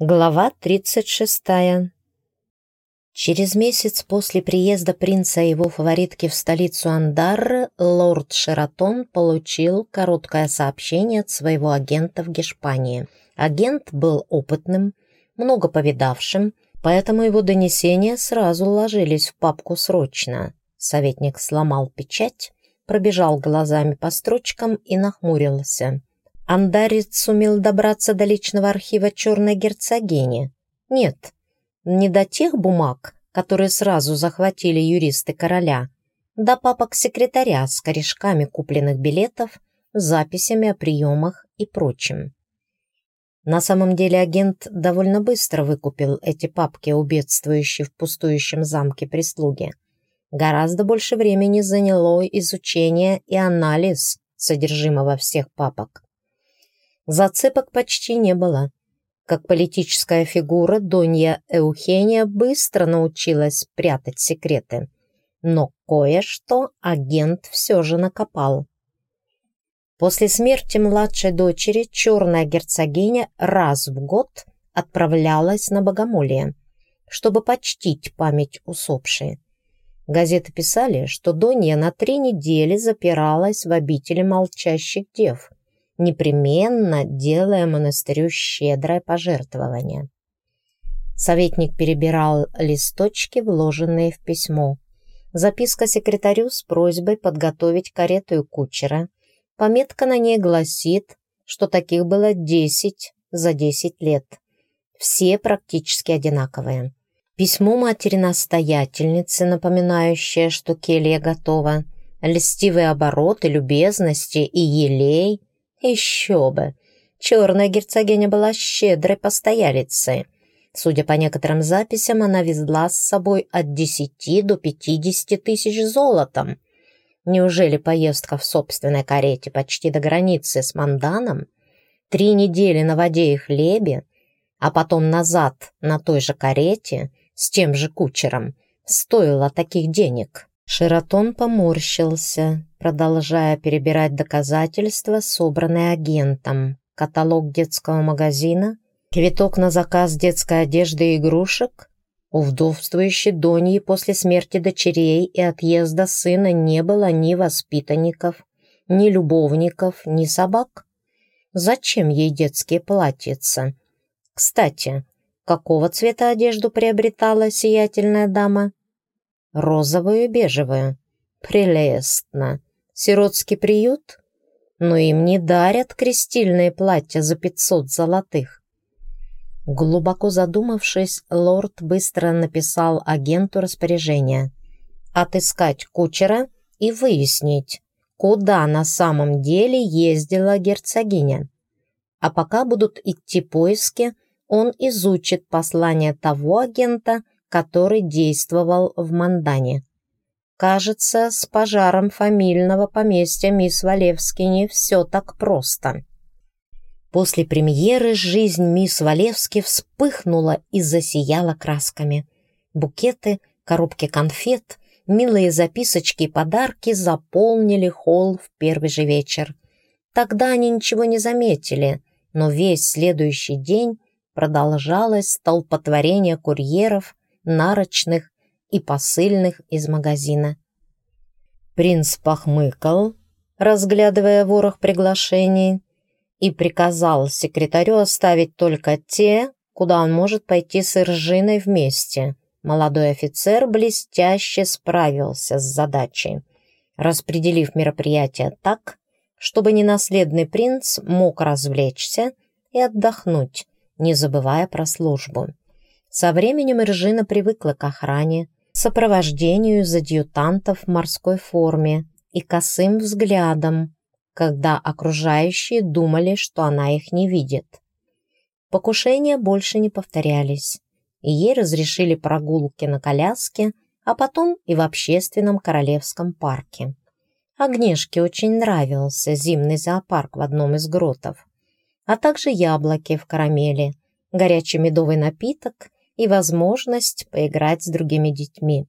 Глава 36. Через месяц после приезда принца и его фаворитки в столицу Андарры лорд Шератон получил короткое сообщение от своего агента в Гешпании. Агент был опытным, много повидавшим, поэтому его донесения сразу ложились в папку срочно. Советник сломал печать, пробежал глазами по строчкам и нахмурился. Андарец сумел добраться до личного архива черной герцогини? Нет, не до тех бумаг, которые сразу захватили юристы короля, до папок секретаря с корешками купленных билетов, записями о приемах и прочим. На самом деле агент довольно быстро выкупил эти папки у бедствующей в пустующем замке прислуги. Гораздо больше времени заняло изучение и анализ содержимого всех папок. Зацепок почти не было. Как политическая фигура, Донья Эухения быстро научилась прятать секреты. Но кое-что агент все же накопал. После смерти младшей дочери черная герцогиня раз в год отправлялась на богомолие, чтобы почтить память усопшей. Газеты писали, что Донья на три недели запиралась в обители молчащих дев – непременно делая монастырю щедрое пожертвование. Советник перебирал листочки, вложенные в письмо. Записка секретарю с просьбой подготовить карету и кучера. Пометка на ней гласит, что таких было десять за десять лет. Все практически одинаковые. Письмо матери-настоятельницы, напоминающее, что келья готова. Льстивые обороты, любезности и елей – еще бы! Черная герцогиня была щедрой постоялицей. Судя по некоторым записям, она везла с собой от 10 до 50 тысяч золотом. Неужели поездка в собственной карете почти до границы с Манданом, три недели на воде и хлебе, а потом назад на той же карете с тем же кучером, стоила таких денег? Шератон поморщился, продолжая перебирать доказательства, собранные агентом. Каталог детского магазина, квиток на заказ детской одежды и игрушек. У вдовствующей Доньи после смерти дочерей и отъезда сына не было ни воспитанников, ни любовников, ни собак. Зачем ей детские платьица? Кстати, какого цвета одежду приобретала сиятельная дама? Розовую и бежевую. Прелестно. Сиротский приют? Но им не дарят крестильные платья за пятьсот золотых. Глубоко задумавшись, лорд быстро написал агенту распоряжение. Отыскать кучера и выяснить, куда на самом деле ездила герцогиня. А пока будут идти поиски, он изучит послание того агента, который действовал в Мандане. Кажется, с пожаром фамильного поместья мисс Валевски не все так просто. После премьеры жизнь мисс Валевски вспыхнула и засияла красками. Букеты, коробки конфет, милые записочки и подарки заполнили холл в первый же вечер. Тогда они ничего не заметили, но весь следующий день продолжалось столпотворение курьеров, нарочных и посыльных из магазина. Принц похмыкал, разглядывая ворох приглашений, и приказал секретарю оставить только те, куда он может пойти с Иржиной вместе. Молодой офицер блестяще справился с задачей, распределив мероприятие так, чтобы ненаследный принц мог развлечься и отдохнуть, не забывая про службу. Со временем Ржина привыкла к охране, сопровождению из адъютантов в морской форме и косым взглядом, когда окружающие думали, что она их не видит. Покушения больше не повторялись, и ей разрешили прогулки на коляске, а потом и в общественном королевском парке. Агнешке очень нравился зимний зоопарк в одном из гротов, а также яблоки в карамели, горячий медовый напиток и возможность поиграть с другими детьми.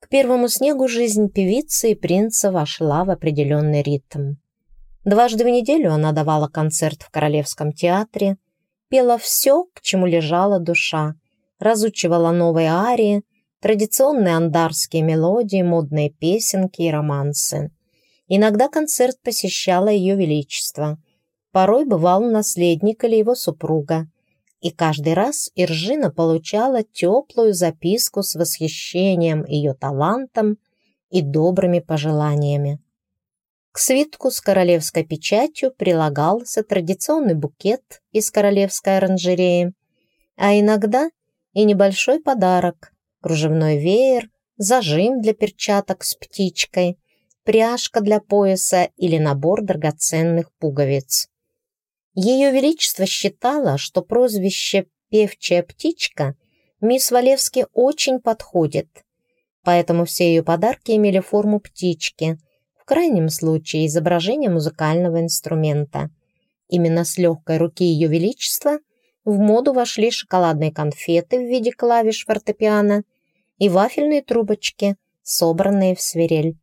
К первому снегу жизнь певицы и принца вошла в определенный ритм. Дважды в неделю она давала концерт в Королевском театре, пела все, к чему лежала душа, разучивала новые арии, традиционные андарские мелодии, модные песенки и романсы. Иногда концерт посещало Ее Величество. Порой бывал наследник или его супруга. И каждый раз Иржина получала теплую записку с восхищением ее талантом и добрыми пожеланиями. К свитку с королевской печатью прилагался традиционный букет из королевской оранжереи, а иногда и небольшой подарок – кружевной веер, зажим для перчаток с птичкой, пряжка для пояса или набор драгоценных пуговиц. Ее Величество считало, что прозвище «певчая птичка» мисс Валевски очень подходит, поэтому все ее подарки имели форму птички – крайнем случае изображение музыкального инструмента. Именно с легкой руки Ее Величества в моду вошли шоколадные конфеты в виде клавиш фортепиано и вафельные трубочки, собранные в свирель.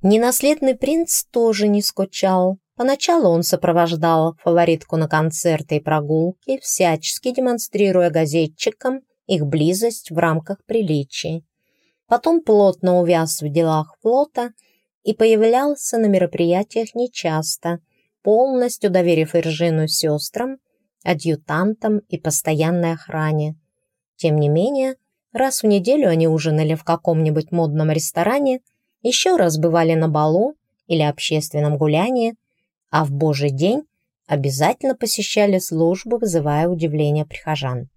Ненаследный принц тоже не скучал. Поначалу он сопровождал фаворитку на концерты и прогулки, всячески демонстрируя газетчикам их близость в рамках приличий потом плотно увяз в делах флота и появлялся на мероприятиях нечасто, полностью доверив Иржину сестрам, адъютантам и постоянной охране. Тем не менее, раз в неделю они ужинали в каком-нибудь модном ресторане, еще раз бывали на балу или общественном гулянии, а в Божий день обязательно посещали службу, вызывая удивление прихожан.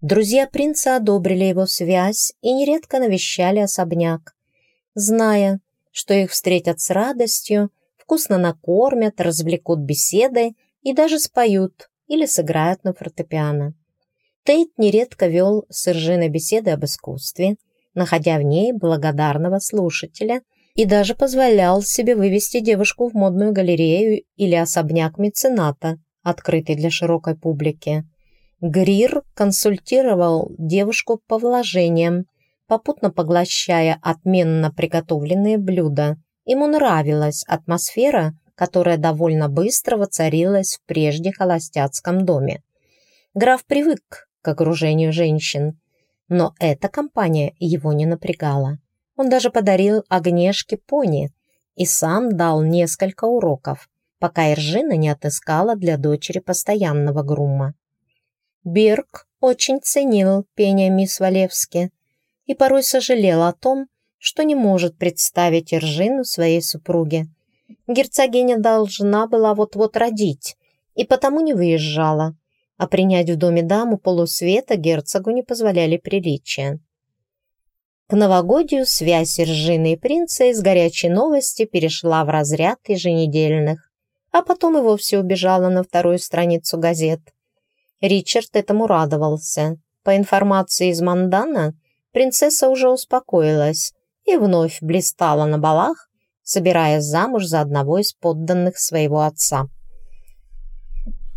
Друзья принца одобрили его связь и нередко навещали особняк, зная, что их встретят с радостью, вкусно накормят, развлекут беседой и даже споют или сыграют на фортепиано. Тейт нередко вел с Иржиной беседы об искусстве, находя в ней благодарного слушателя и даже позволял себе вывести девушку в модную галерею или особняк мецената, открытый для широкой публики. Грир консультировал девушку по вложениям, попутно поглощая отменно приготовленные блюда. Ему нравилась атмосфера, которая довольно быстро воцарилась в прежде холостяцком доме. Граф привык к окружению женщин, но эта компания его не напрягала. Он даже подарил Агнешке пони и сам дал несколько уроков, пока Иржина не отыскала для дочери постоянного грума. Бирк очень ценил пение мисс Валевски и порой сожалел о том, что не может представить Иржину своей супруге. Герцогиня должна была вот-вот родить, и потому не выезжала, а принять в доме даму полусвета герцогу не позволяли приличия. К новогодию связь Иржины и принца из горячей новости перешла в разряд еженедельных, а потом и вовсе убежала на вторую страницу газет. Ричард этому радовался. По информации из Мандана, принцесса уже успокоилась и вновь блистала на балах, собираясь замуж за одного из подданных своего отца.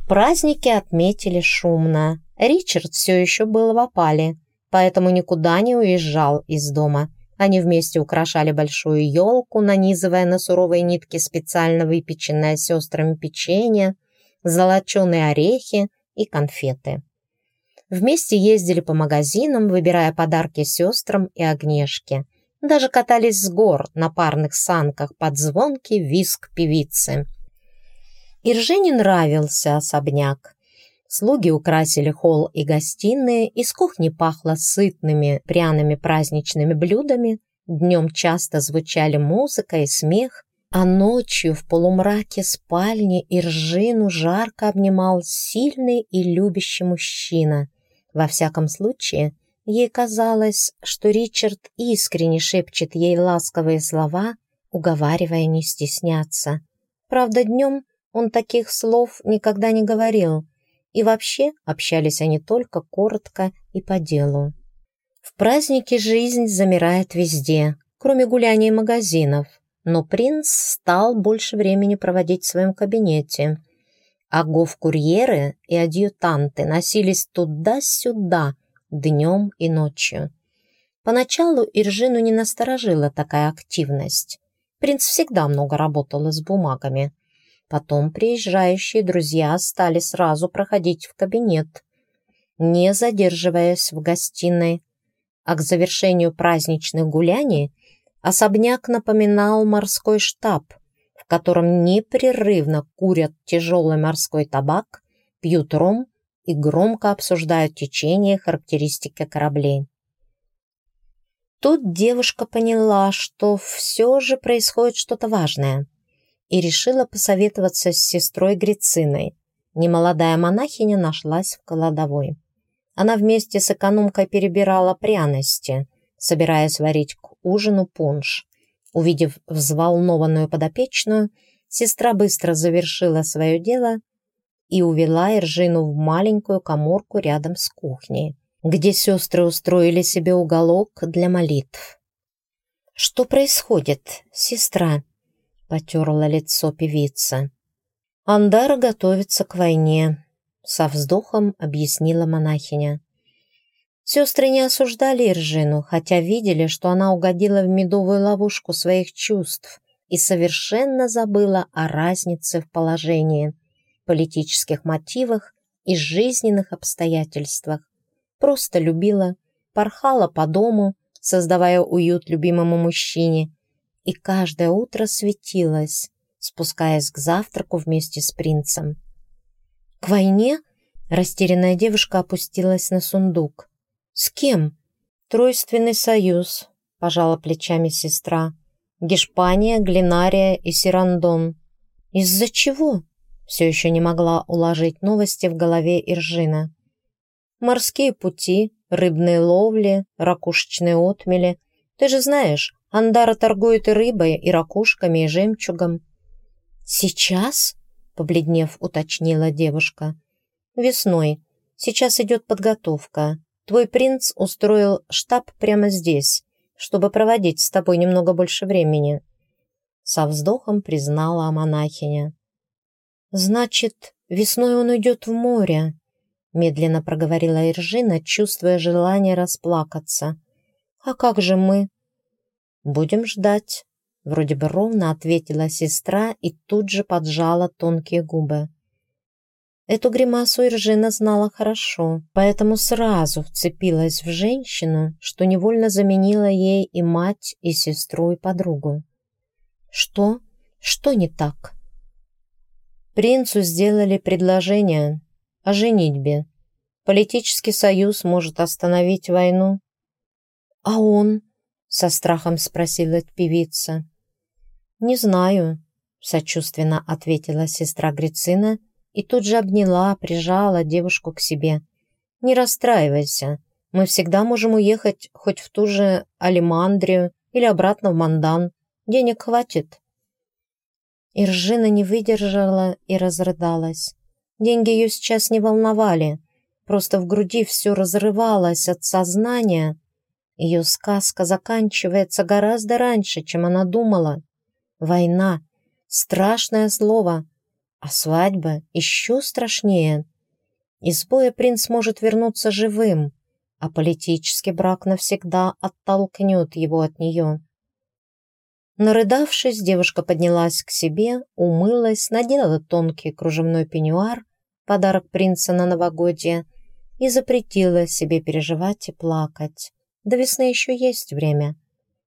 Праздники отметили шумно. Ричард все еще был в опале, поэтому никуда не уезжал из дома. Они вместе украшали большую елку, нанизывая на суровые нитки специально выпеченное сестрами печенье, золоченые орехи, и конфеты. Вместе ездили по магазинам, выбирая подарки сестрам и огнешке. Даже катались с гор на парных санках под звонкий виск певицы. Иржине нравился особняк. Слуги украсили холл и гостиные, из кухни пахло сытными пряными праздничными блюдами, днем часто звучали музыка и смех, а ночью в полумраке спальни Иржину жарко обнимал сильный и любящий мужчина. Во всяком случае, ей казалось, что Ричард искренне шепчет ей ласковые слова, уговаривая не стесняться. Правда, днем он таких слов никогда не говорил, и вообще общались они только коротко и по делу. В празднике жизнь замирает везде, кроме гуляний магазинов но принц стал больше времени проводить в своем кабинете, а гов-курьеры и адъютанты носились туда-сюда днем и ночью. Поначалу Иржину не насторожила такая активность. Принц всегда много работал с бумагами. Потом приезжающие друзья стали сразу проходить в кабинет, не задерживаясь в гостиной, а к завершению праздничных гуляний особняк напоминал морской штаб, в котором непрерывно курят тяжелый морской табак, пьют ром и громко обсуждают течение и характеристики кораблей. Тут девушка поняла, что все же происходит что-то важное, и решила посоветоваться с сестрой Грициной. Немолодая монахиня нашлась в кладовой. Она вместе с экономкой перебирала пряности, собираясь варить к ужину пунш. Увидев взволнованную подопечную, сестра быстро завершила свое дело и увела Иржину в маленькую коморку рядом с кухней, где сестры устроили себе уголок для молитв. «Что происходит, сестра?» — потерла лицо певица. «Андара готовится к войне», со вздохом объяснила монахиня. Сестры не осуждали Иржину, хотя видели, что она угодила в медовую ловушку своих чувств и совершенно забыла о разнице в положении, политических мотивах и жизненных обстоятельствах. Просто любила, порхала по дому, создавая уют любимому мужчине, и каждое утро светилась, спускаясь к завтраку вместе с принцем. «К войне?» Растерянная девушка опустилась на сундук. «С кем?» «Тройственный союз», — пожала плечами сестра. «Гешпания, Глинария и Сирандон». «Из-за чего?» Все еще не могла уложить новости в голове Иржина. «Морские пути, рыбные ловли, ракушечные отмели. Ты же знаешь, Андара торгует и рыбой, и ракушками, и жемчугом». «Сейчас?» побледнев, уточнила девушка. «Весной. Сейчас идет подготовка. Твой принц устроил штаб прямо здесь, чтобы проводить с тобой немного больше времени». Со вздохом признала монахиня. «Значит, весной он уйдет в море», медленно проговорила Иржина, чувствуя желание расплакаться. «А как же мы?» «Будем ждать», Вроде бы ровно ответила сестра и тут же поджала тонкие губы. Эту гримасу Иржина знала хорошо, поэтому сразу вцепилась в женщину, что невольно заменила ей и мать, и сестру, и подругу. Что? Что не так? Принцу сделали предложение о женитьбе. Политический союз может остановить войну. А он? Со страхом спросила певица. «Не знаю», — сочувственно ответила сестра Грицина и тут же обняла, прижала девушку к себе. «Не расстраивайся, мы всегда можем уехать хоть в ту же Алимандрию или обратно в Мандан. Денег хватит». Иржина не выдержала и разрыдалась. Деньги ее сейчас не волновали, просто в груди все разрывалось от сознания. Ее сказка заканчивается гораздо раньше, чем она думала. Война — страшное слово, а свадьба еще страшнее. Из боя принц может вернуться живым, а политический брак навсегда оттолкнет его от нее. Нарыдавшись, девушка поднялась к себе, умылась, надела тонкий кружевной пеньюар, подарок принца на новогодье, и запретила себе переживать и плакать. До весны еще есть время.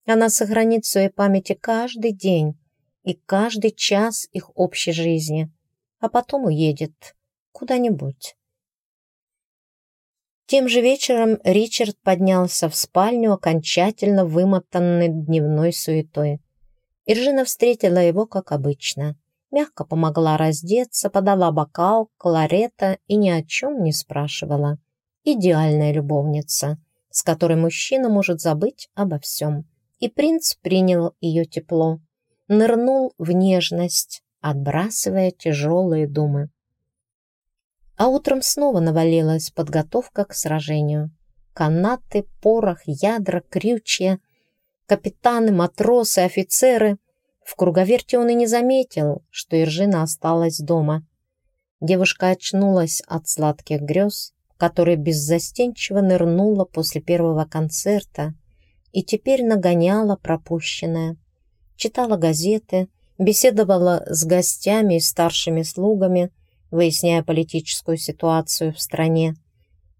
Она сохранит в своей памяти каждый день и каждый час их общей жизни, а потом уедет куда-нибудь. Тем же вечером Ричард поднялся в спальню, окончательно вымотанный дневной суетой. Иржина встретила его, как обычно. Мягко помогла раздеться, подала бокал, кларета и ни о чем не спрашивала. Идеальная любовница, с которой мужчина может забыть обо всем и принц принял ее тепло, нырнул в нежность, отбрасывая тяжелые думы. А утром снова навалилась подготовка к сражению. Канаты, порох, ядра, крючья, капитаны, матросы, офицеры. В круговерте он и не заметил, что Иржина осталась дома. Девушка очнулась от сладких грез, которые беззастенчиво нырнула после первого концерта, и теперь нагоняла пропущенное. Читала газеты, беседовала с гостями и старшими слугами, выясняя политическую ситуацию в стране.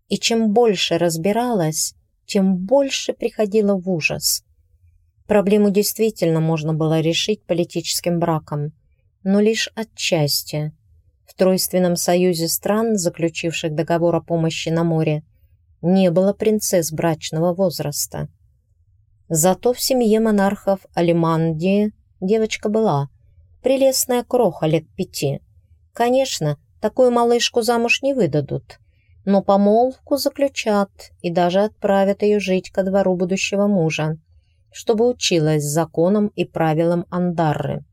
И чем больше разбиралась, тем больше приходила в ужас. Проблему действительно можно было решить политическим браком, но лишь отчасти. В Тройственном союзе стран, заключивших договор о помощи на море, не было принцесс брачного возраста. Зато в семье монархов Алимандии девочка была, прелестная кроха лет пяти. Конечно, такую малышку замуж не выдадут, но помолвку заключат и даже отправят ее жить ко двору будущего мужа, чтобы училась законам и правилам Андарры.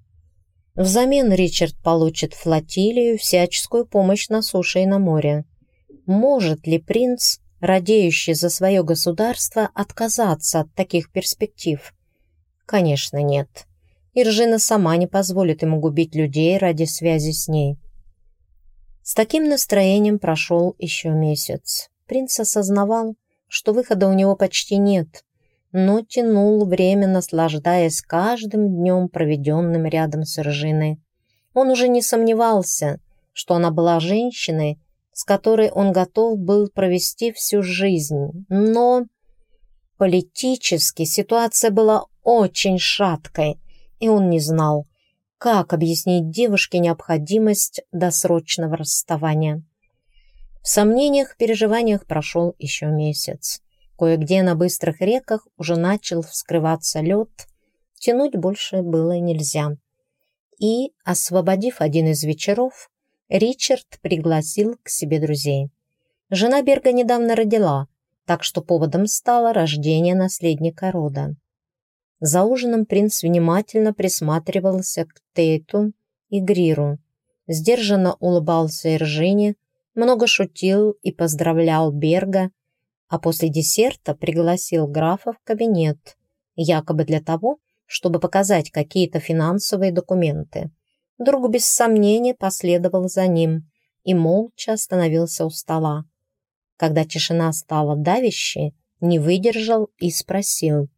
Взамен Ричард получит флотилию, всяческую помощь на суше и на море. Может ли принц радеющий за свое государство, отказаться от таких перспектив? Конечно, нет. Иржина сама не позволит ему губить людей ради связи с ней. С таким настроением прошел еще месяц. Принц осознавал, что выхода у него почти нет, но тянул время, наслаждаясь каждым днем, проведенным рядом с Иржиной. Он уже не сомневался, что она была женщиной, с которой он готов был провести всю жизнь. Но политически ситуация была очень шаткой, и он не знал, как объяснить девушке необходимость досрочного расставания. В сомнениях, переживаниях прошел еще месяц. Кое-где на быстрых реках уже начал вскрываться лед, тянуть больше было нельзя. И, освободив один из вечеров, Ричард пригласил к себе друзей. Жена Берга недавно родила, так что поводом стало рождение наследника рода. За ужином принц внимательно присматривался к Тейту и Гриру, сдержанно улыбался Иржине, много шутил и поздравлял Берга, а после десерта пригласил графа в кабинет, якобы для того, чтобы показать какие-то финансовые документы. Друг без сомнения последовал за ним и молча остановился у стола. Когда тишина стала давящей, не выдержал и спросил.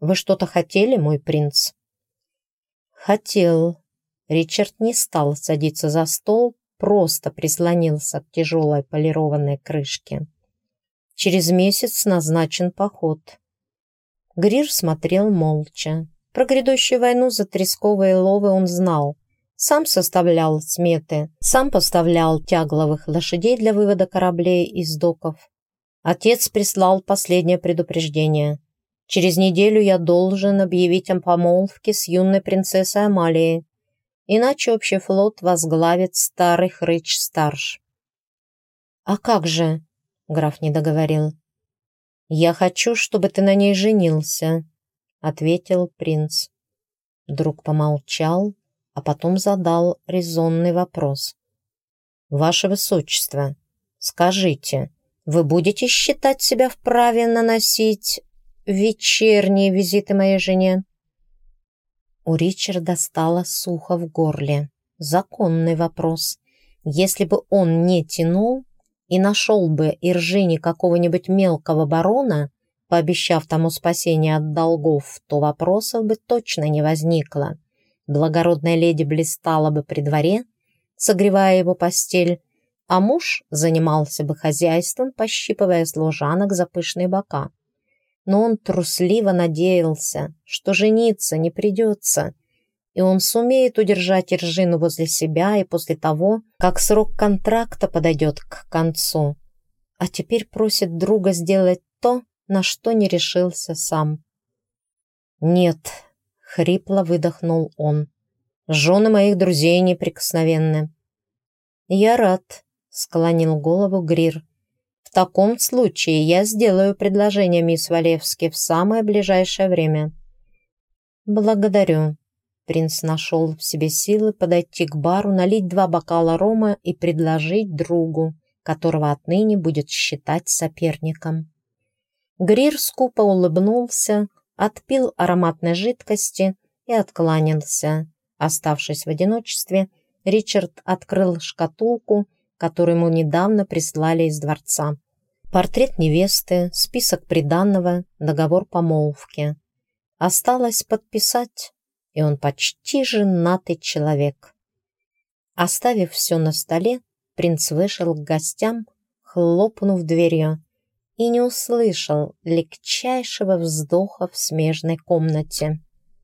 «Вы что-то хотели, мой принц?» «Хотел». Ричард не стал садиться за стол, просто прислонился к тяжелой полированной крышке. Через месяц назначен поход. Грир смотрел молча. Про грядущую войну за тресковые ловы он знал, сам составлял сметы, сам поставлял тягловых лошадей для вывода кораблей из доков. Отец прислал последнее предупреждение. Через неделю я должен объявить о помолвке с юной принцессой Амалией, иначе общий флот возглавит старый хрыч-старш. «А как же?» — граф не договорил. «Я хочу, чтобы ты на ней женился», — ответил принц. Друг помолчал, а потом задал резонный вопрос. «Ваше Высочество, скажите, вы будете считать себя вправе наносить вечерние визиты моей жене?» У Ричарда стало сухо в горле. Законный вопрос. Если бы он не тянул и нашел бы Иржине какого-нибудь мелкого барона, пообещав тому спасение от долгов, то вопросов бы точно не возникло благородная леди блистала бы при дворе, согревая его постель, а муж занимался бы хозяйством, пощипывая служанок за пышные бока. Но он трусливо надеялся, что жениться не придется, и он сумеет удержать Иржину возле себя и после того, как срок контракта подойдет к концу. А теперь просит друга сделать то, на что не решился сам. «Нет, Хрипло выдохнул он. Жены моих друзей неприкосновенны. Я рад, склонил голову Грир. В таком случае я сделаю предложение мисс Валевски в самое ближайшее время. Благодарю. Принц нашел в себе силы подойти к бару, налить два бокала рома и предложить другу, которого отныне будет считать соперником. Грир скупо улыбнулся, отпил ароматной жидкости и откланялся. Оставшись в одиночестве, Ричард открыл шкатулку, которую ему недавно прислали из дворца. Портрет невесты, список приданного, договор помолвки. Осталось подписать, и он почти женатый человек. Оставив все на столе, принц вышел к гостям, хлопнув дверью, и не услышал легчайшего вздоха в смежной комнате.